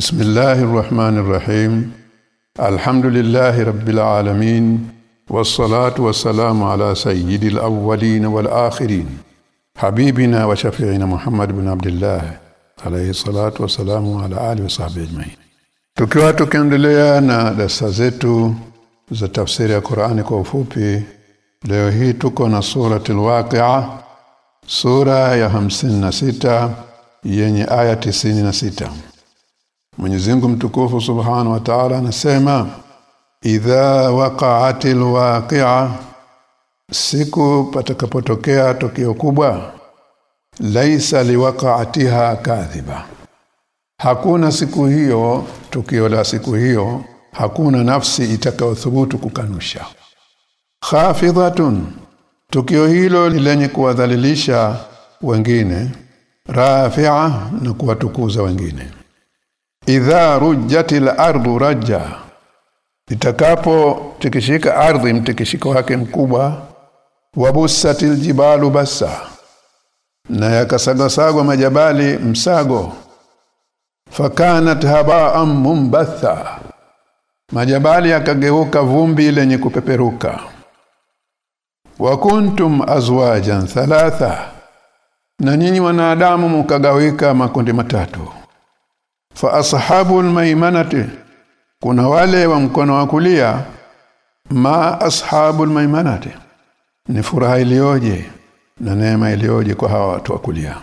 بسم الله الرحمن الرحيم الحمد لله رب العالمين والصلاة والسلام على سيد الأولين والآخرين حبيبنا وشفيعنا محمد بن عبد الله عليه الصلاة والسلام على آله وصحبه أجمعين tukiwa tukiendelea na darasa zetu za tafsiri ya Qur'ani kwa ufupi leo hii tuko na suratul waqi'a sura ya hamsini na sita yenye aya tisini na sita Mwenyezi Mungu mtukufu Subhanahu wa Ta'ala anasema idha waqa'atil waqi'a siku patakapotokea tokeo kubwa laisa liwaqa'atiha kadhiba. Hakuna siku hiyo tukio la siku hiyo hakuna nafsi itakayothubutu kukanusha. Khafidhatun tukio hilo lenye kuwadhalilisha wengine rafi'a na kuwatukuza wengine idha rujjatil ardu rajja itakapo tikishika ardhi mtikishiko wake mkubwa wabussatil jibalu bassa na yakasagasagwa majabali msago fakanat haba'an mumbatha majabali yakageuka vumbi lenye kupeperuka. Wa kuntum azwajan thalatha na nyinyi wanadamu mkagawika makundi matatu fa ashabul maimanati kuna wale wa mkono wa kulia. Ma ashabul maimanati ni furaha iliyoje na neema iliyoje kwa hawa watu wa kulia.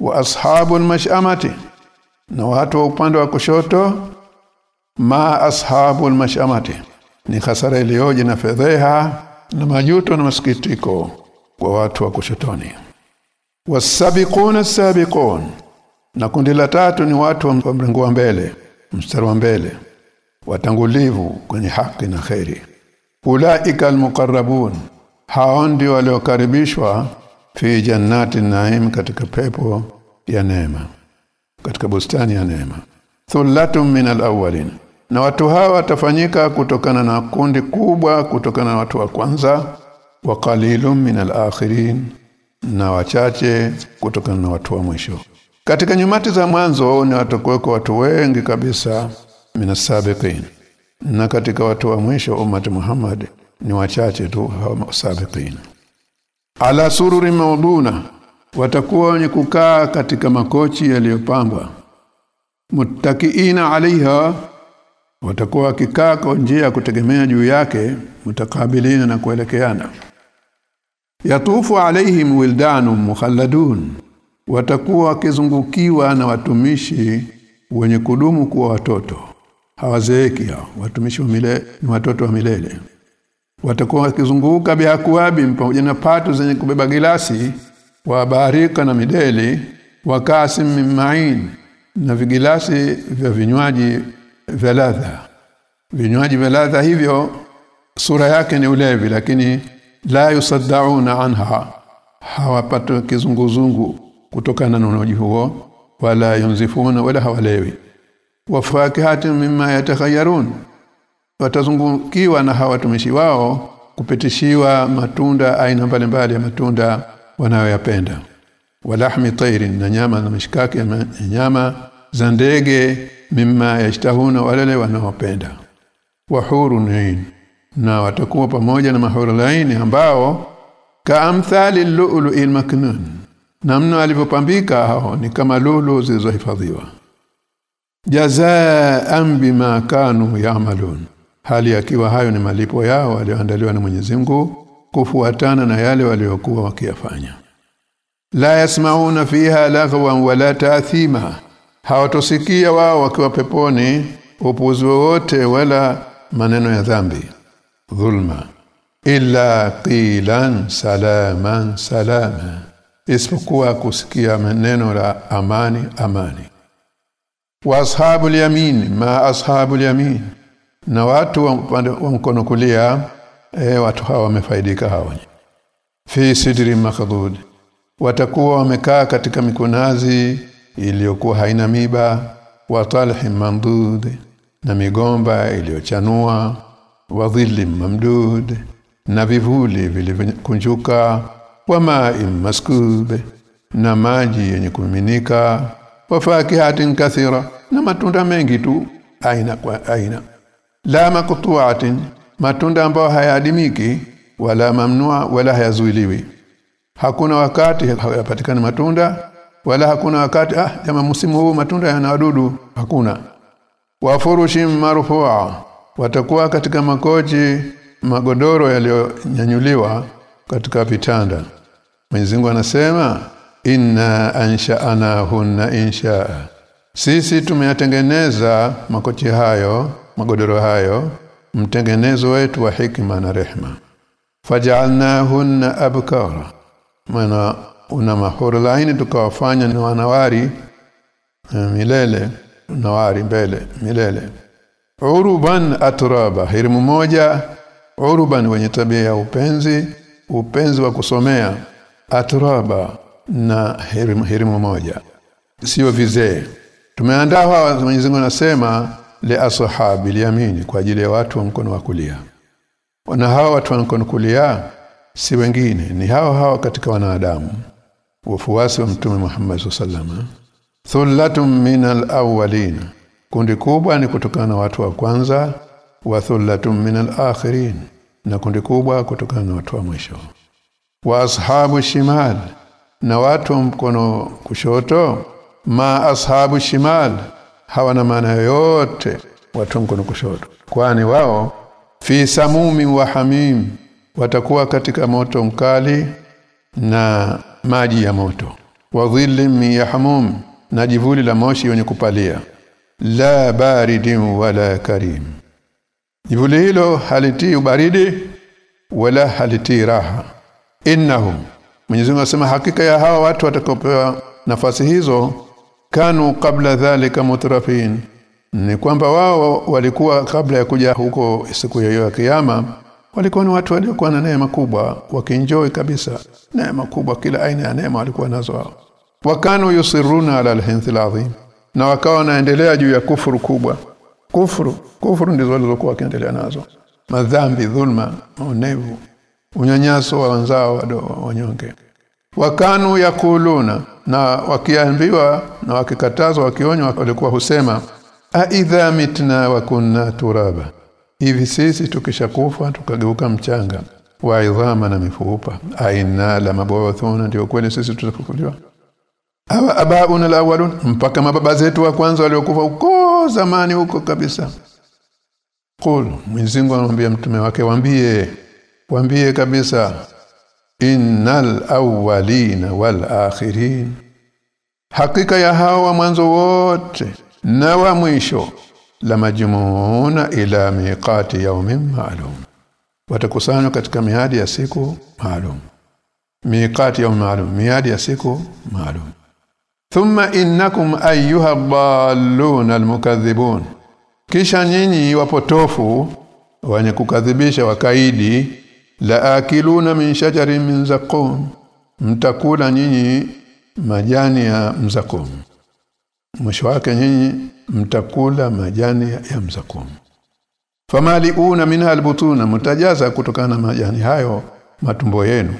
Wa ashabul mashamati na watu wa upande wa kushoto. Ma ashabul mashamati ni hasara iliyoje na fedheha na majuto na masikitiko kwa watu wa kushotoni. Wasabiquna sabiqun na kundi la tatu ni watu wa mrengo wa mbele mstari wa mbele watangulivu kwenye haki na khairi ulaika almuqarrabun hao ndio waliokaribishwa fi jannati naim katika pepo ya neema katika bustani ya neema. Thullatum min alawwalin na watu hawa watafanyika kutokana na kundi kubwa kutokana na watu wa kwanza wa qalilum min alakhirin na wachache kutokana na watu wa mwisho katika nyumati za mwanzo ni watakuweko watu wengi kabisa. Minasabiqin na katika watu wa mwisho umati Muhammad ni wachache tu hawa sabiqin ala sururi mauduna watakuwa wenye kukaa katika makochi yaliyopambwa. Muttakiina alaiha watakuwa wakikaa kwa njia ya kutegemea juu yake mutakabilina na kuelekeana. Yatufu alaihim wildanu mukhalladun watakuwa wakizungukiwa na watumishi wenye kudumu kuwa watoto. Hawazeeki hao. Watumishi wa milele ni watoto wa milele. Watakuwa wakizunguka biakuabi pamoja na patu zenye kubeba gilasi wabarika na mideli wakasi mimain na vigilasi vya vinywaji vya ladha. Vinywaji vya ladha hivyo sura yake ni ulevi lakini la yusaddauna anha hawapata kizunguzungu kutokana na unaji huo wala yunzifuna wala hawalewi. Wafakihati mimma yatakhayyarun watazungukiwa na hawatumishi wao kupitishiwa matunda aina mbalimbali ya matunda wanayoyapenda. Walahmi tairin na nyama na mishikaki ya nyama za ndege mimma yashtahuna wale wanaopenda. Wahurun na watakuwa pamoja na mahurulaini ambao kaamthali lulu maknun namna alivyopambika hao ni kama lulu zilizohifadhiwa. Jazaa bima kanu ya'malun. Hali akiwa hayo ni malipo yao walioandaliwa na Mwenyezi Mungu kufuatana na yale waliokuwa wakiyafanya. La yasmauna fiha laghwan wala taathima hawatosikia wao wakiwa peponi upuzi wote wala maneno ya dhambi. Dhulma. Illa qilan salaman salama isipokuwa kusikia maneno la amani amani. Wa ashabu yamin ma ashabu yamin. Na watu wa wa mkono kulia e, watu hawa wamefaidika hawa. Fi sidri makhdud watakuwa wamekaa katika mikunazi iliyokuwa haina miba wa talhi mandud. Na migomba iliyochanua wa dhilli mamdud. Na vivuli vilivyokunjuka wa ma'in maskub na maji yenye kumiminika wa fakihatin kathira na matunda mengi tu aina kwa aina. La maqtu'atin matunda ambayo hayadimiki wala mamnua wala hayazuiliwi. Hakuna wakati hayapatikani matunda wala hakuna wakati ah jamaa msimu huu matunda yana wadudu. Hakuna. Wa furushim marfu'a watakuwa katika makochi magodoro yaliyonyanyuliwa katika vitanda Mwenyezi Mungu anasema inna ansha'nahunna insha'a. Sisi tumeyatengeneza makochi hayo magodoro hayo mtengenezo wetu wa hikma na rehma. Faj'alnahunna abkara. Maana una mahuru laini tukawafanya ni wanawari milele nawari mbele milele. Uruban atraba hirimu moja. Uruban wenye tabia ya upenzi upenzi wa kusomea atraba na herimu, moja sio vizee. Tumeandaa hawa Mwenyezi Mungu anasema li ashabi yamini kwa ajili ya watu wa mkono wa kulia. Na hawa watu wa mkono kulia si wengine ni hawa hawa katika wanadamu. Wafuasi wa mtume Muhammad sallallahu thullatum minal awwalin. Kundi kubwa ni kutokana na watu wa kwanza wa thullatum minal akhirin. Na kundi kubwa kutokana na watu wa mwisho wa ashabu shimal. Na watu wa mkono kushoto ma ashabu shimal. Hawana maana yoyote watu wa mkono kushoto. Kwani wao fi samumi wa hamim watakuwa katika moto mkali na maji ya moto. Wa dhillin yahmum na jivuli la moshi wenye kupalia. La baridin wala karim. Jivuli hilo halitii ubaridi wala halitii raha innahum. Mwenyezi Mungu anasema hakika ya hawa watu watakaopewa nafasi hizo kanu kabla dhalika mutrafin. Ni kwamba wao walikuwa kabla ya kuja huko siku ya ya kiyama walikuwa ni watu waliokuwa na neema kubwa wakienjoy kabisa neema kubwa kila aina ya neema walikuwa nazo wao. Wakanu yusiruna ala alhinth alazim. Na wakawa wanaendelea juu ya kufuru kubwa. Kufuru kufuru ndizo walizokuwa wakiendelea nazo. Madhambi dhulma maonevu unyanyaso wa wenzao wanyonge. Wakanu yakuluna na wakiambiwa na wakikatazwa wakionywa walikuwa husema aidha mitna wa kunna turaba. Hivi sisi tukishakufa tukageuka mchanga. Wa idhama na mifupa. Aina la mabawathuna ndio kweli sisi tutafufuliwa awa abauna alawalun mpaka mababa zetu wa kwanza waliokufa huko zamani huko kabisa. Qul mwenzingu anamwambia mtume wake waambie waambie kabisa innal awwalina wal akhirin. Hakika ya hawa mwanzo wote na wa mwisho la majmuuna ila miqati yawmin ma'lum. Watakusanywa katika miadi ya siku maalum. Miqati yawmin ma'lum miadi ya siku maalum. Thumma innakum ayyuha dallun almukaththibun kisha nyinyi wapotofu wenye kukadhibisha wakaidi la akiluna min shajarin min zaqum mtakula nyinyi majani ya mzakum. Mwisho wake nyinyi mtakula majani ya mzakum. Famaliuna minha albutuna. Mtajaza kutokana na majani hayo matumbo yenu.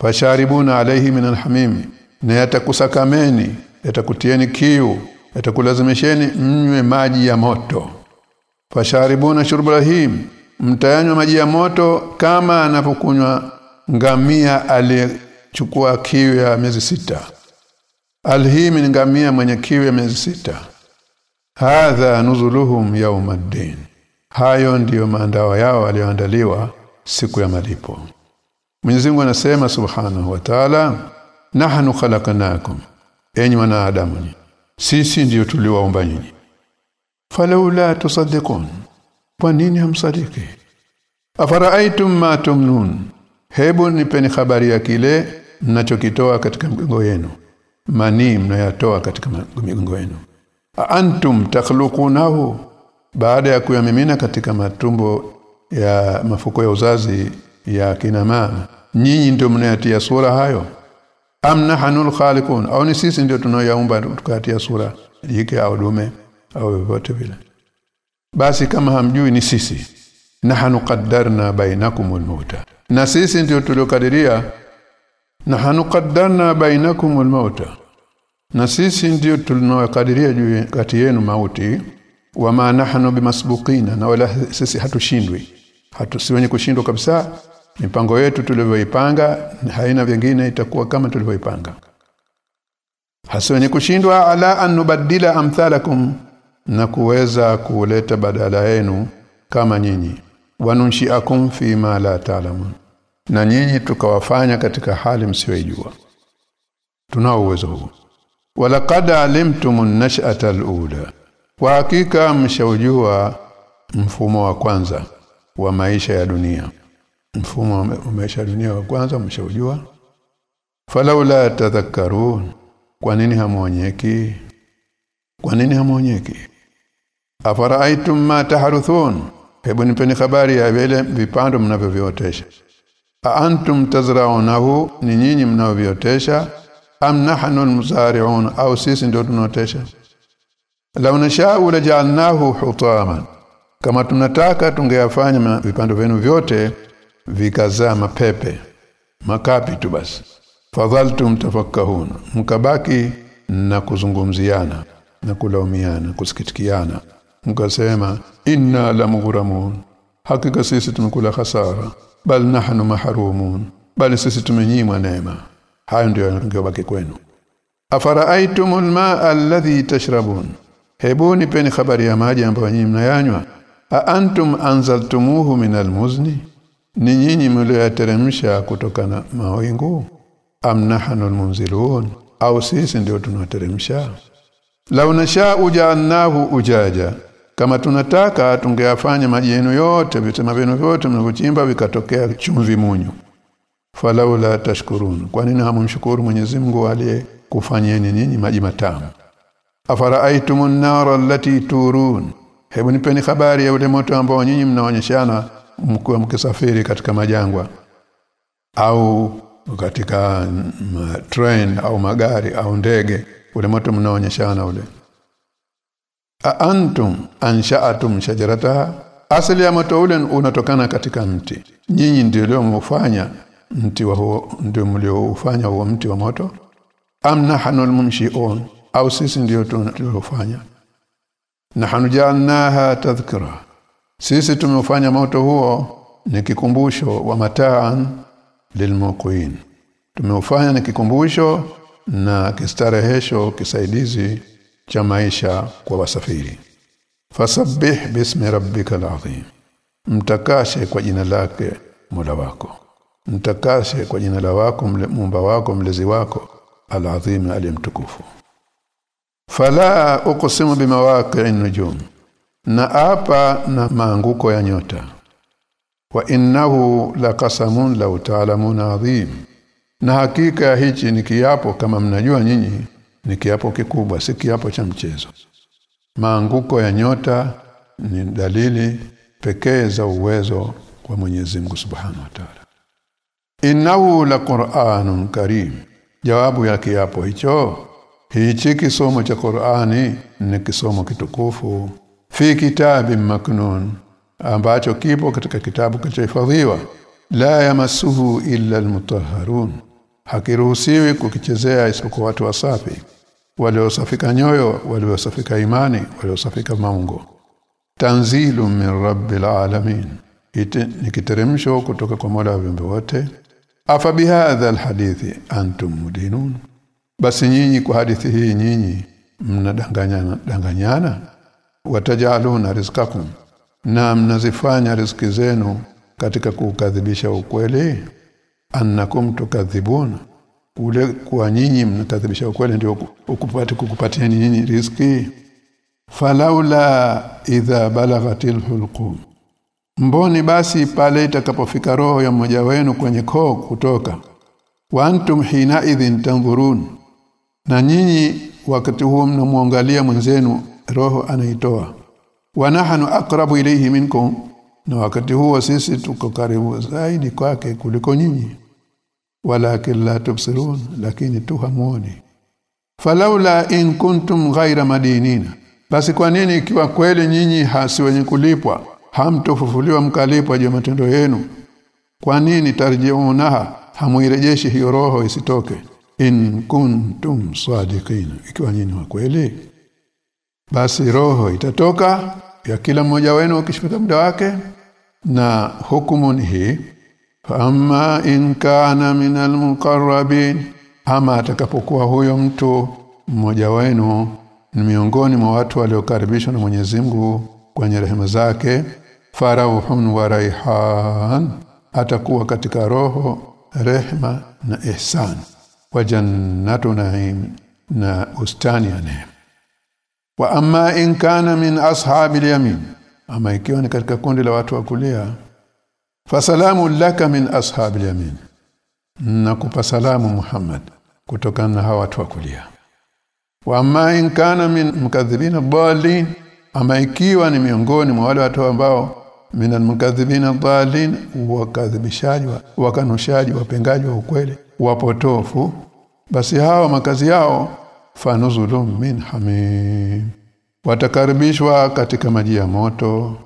Fasharibuna alaihi min alhamim. Na yatakusakameni yatakutieni kiu yatakulazimisheni mnywe maji ya moto. Fasharibuna shurbulahim mtayanywa maji ya moto kama anapokunywa ngamia aliyechukua kiu ya miezi sita. Alhimi ni ngamia mwenye kiu ya miezi sita. Hadha nuzuluhum yaumaddin hayo ndiyo maandao yao aliyoandaliwa siku ya malipo. Mwenyezi Mungu anasema subhanahu wa ta'ala nahnu khalaqnakum enyi wanadamu sisi ndiyo tuliwaumba nyinyi. Falaula tusaddiqun kwa nini hamsadiki? Afara'aytum ma tumnun? Hebu nipeni habari ya kile mnachokitoa katika mgongo yenu. Manii mnayatoa katika migongo yenu? Antum takhluqunahu? Baada ya kuyamimina katika matumbo ya mafuko ya uzazi ya kina mama nyinyi ndio mnayatia sura hayo? Amna hanul khaliqun au ni sisi ndio tunaoyaumba tukatia sura jike au dume au vyovyote vile basi kama hamjui ni sisi. Nahnu qaddarna bainakum mauta na sisi ndio tuliokadiria. Nahnu qaddarna bainakumul mauta na sisi ndio tulinokadiria juu kati yenu mauti. Wama nahnu bimasbuqina. Na wala sisi hatushindwi. Hatu wenye kushindwa kabisa. Mipango yetu tulivyoipanga haina vingine itakuwa kama tulivyoipanga. Hasiwenye kushindwa ala an nubaddila amthalakum na kuweza kuleta badala yenu kama nyinyi. Wanunshiakum fi ma la ta'lamun. Na nyinyi tukawafanya katika hali msiyojua tunao uwezo huu. Walaqad alimtum an-nash'ata al-ula. Kwa hakika mshaujua mfumo wa kwanza wa maisha ya dunia. Mfumo wa maisha ya dunia wa kwanza mshaujua. Falaula tadhakkarun. Kwa nini hamuonyeki? Kwa nini hamuonyeki afara'aytum ma tahruthun hebu nipeni habari ya vile vipando mnavyoviotesha antum tazra'unahu? Ni nyinyi mnaoviotesha am nahnu almuzari'un? Au sisi ndio tunaotesha? Law nasha'u laja'alnahu hutaman. Kama tunataka tungeyafanya vipando vyenu vyote vikazaa mapepe. Makapi tu basi. Fadhaltum tafakkahun. Mkabaki na kuzungumziana na kulaumiana kusikitikiana mkasema inna lamghuramun. Hakika sisi tumekula hasara bal nahnu mahrumun. Bali sisi tumenyimwa neema. Hayo ndio yanayobaki kwenu. Afara'aytumul ma'a alladhi tashrabun. Hebu nipeni habari ya maji ambayo nyinyi mnayanywa. A antum anzaltumuhu min almuzni ni nyinyi mlioyateremsha kutoka na mawingu? Am nahnu almunzilun? Au sisi ndio tunateremsha law nasha'u ja'alnahu ujaja kama tunataka tungeyafanya maji yenu yote vitema vyenu vyote mnavyochimba vikatokea chumvi munyu. Falaula tashkurun. Kwa nini hamumshukuru Mwenyezi Mungu aliyekufanyeni nyinyi maji matamu? Afaraaitumun nara allati turun. Hebu nipeni habari ya ule moto ambao nyinyi mnaonyeshana mkiwa mkisafiri katika majangwa. Au katika train au magari au ndege. Ule moto mnaonyeshana ule A antum ansha'atum shajarataha asli ya moto ule unatokana katika mti. Nyinyi ndio leo mti wa huo ndio mlioufanya huo mti wa moto? Amna hanul mumshiun au sisi ndio tuliofanya? Nahnu ja'alnaha tadhkira sisi tumeufanya moto huo ni kikumbusho wa mataan lilmuqin tumeufanya ni kikumbusho na kistarehesho kisaidizi cha maisha kwa wasafiri. Fasabbih bismi rabbikal azim. Mtakashe kwa jina lake Mola wako. Mtakashe kwa jina la wako muumba wako mlezi wako alazim alimtukufu fala uqsimu bimawaqi'in nujum. Na apa na maanguko ya nyota. Wa innahu laqasamun law ta'lamuna azim. Na hakika hichi ni kiapo kama mnajua nyinyi ni kiapo kikubwa si kiapo cha mchezo. Maanguko ya nyota ni dalili pekee za uwezo kwa Mwenyezi Mungu Subhanahu wa Ta'ala. Innahu laqur'anun karim. Jawabu ya kiapo hicho hichi kisomo cha Qur'ani ni kisomo kitukufu. Fi kitabi maknun ambacho kipo katika kitabu kilichohifadhiwa. La yamasuhu illa almutahharun. Hakiruhusiwi kukichezea isipokuwa watu wasafi waliosafika nyoyo waliosafika imani waliosafika maungo. Tanzilu min rabbil alamin. Ni kiteremsho kutoka kwa Mola wa viumbe wote. Afa bihadha alhadithi antum mudinun. Basi nyinyi kwa hadithi hii nyinyi mnadanganyana danganyana? Watajaluna rizqakum. Na mnazifanya riziki zenu katika kuukadhibisha ukweli? Annakum tukadhibun kule kwa nyinyi mnakadhibisha ukweli ndio ukupati kukupatieni nyinyi riziki? Falaula idha balaghatil hulqum mboni basi pale itakapofika roho ya mmoja wenu kwenye koo kutoka. Wa antum hina idhin tanzurun. Na nyinyi wakati huo mnamwangalia mwenzenu roho anaitoa. Wa nahnu aqrabu ilayhi minkum. Na wakati huo sisi tuko karibu zaidi kwake kuliko nyinyi walakin la tubsirun lakini tu hamuoni. Falaula in kuntum ghaira madinina. Basi kwa nini ikiwa kweli nyinyi hasi wenye kulipwa hamtofufuliwa mkalipwa juu matendo yenu? Kwa nini tarjiunaha hamuirejeshi hiyo roho isitoke? In kuntum sadiqin. Ikiwa nyinyi wa kweli basi roho itatoka ya kila mmoja wenu ukishifika muda wake na hukumu ni hii amma in kana minal muqarrabin ama atakapokuwa huyo mtu mmoja wenu ni miongoni mwa watu waliokaribishwa na Mwenyezi Mungu kwenye rehema zake farauhun wa raihan atakuwa katika roho rehma na ihsan. Wa jannatu naim na ustani ya neema. Wa amma in kana min ashabil yamin ama ikiwa ni katika kundi la watu wa kulia fasalamu laka min ashabil yamin. Nakupa salamu Muhammad kutokana na hawa watu wa kulia. Wa amma in kana min mukadhibina dhalin ama ikiwa ni miongoni mwa wale watu ambao min mukadhibin dhalin wakadhibishaji wakanushaji wapengaji wa ukweli wapotofu basi hawa makazi yao fanuzulum min hamim. Watakaribishwa katika maji ya moto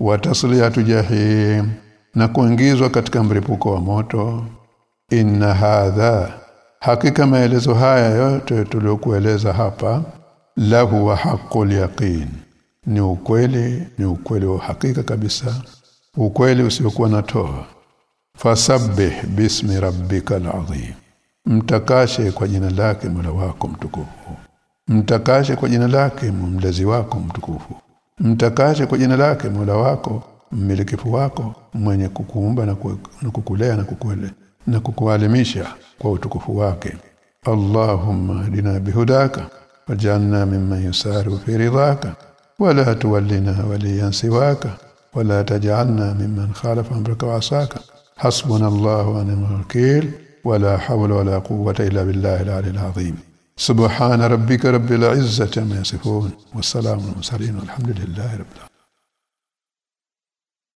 watasliatu jahim na kuingizwa katika mripuko wa moto. Inna hadha hakika maelezo haya yote tuliyokueleza hapa lahu wa haqqul yaqin. Ni ukweli ni ukweli wa hakika kabisa. Ukweli usiokuwa na toa fasabbih bismi rabbikal azim. Mtakashe kwa jina lake Mola wako mtukufu. Mtakashe kwa jina lake mlezi wako mtukufu. Mtakashe kwa jina lake Mola wako mmilikifu wako mwenye kukuumba na, ku, na kukulea na kukuele na kukualimisha kwa utukufu wake Allahumma dina bihudaka wajalna mimman yusaru fi ridaka wala tuwallina waliyan siwaka wala tajalna mimman khalafa amraka wa asaka hasbuna Allah wa ni'mal wakeel ولا حول ولا قوة إلا بالله العلي العظيم سبحان ربك رب العزة ما يصفون والسلام على المرسلين والحمد لله رب العالمين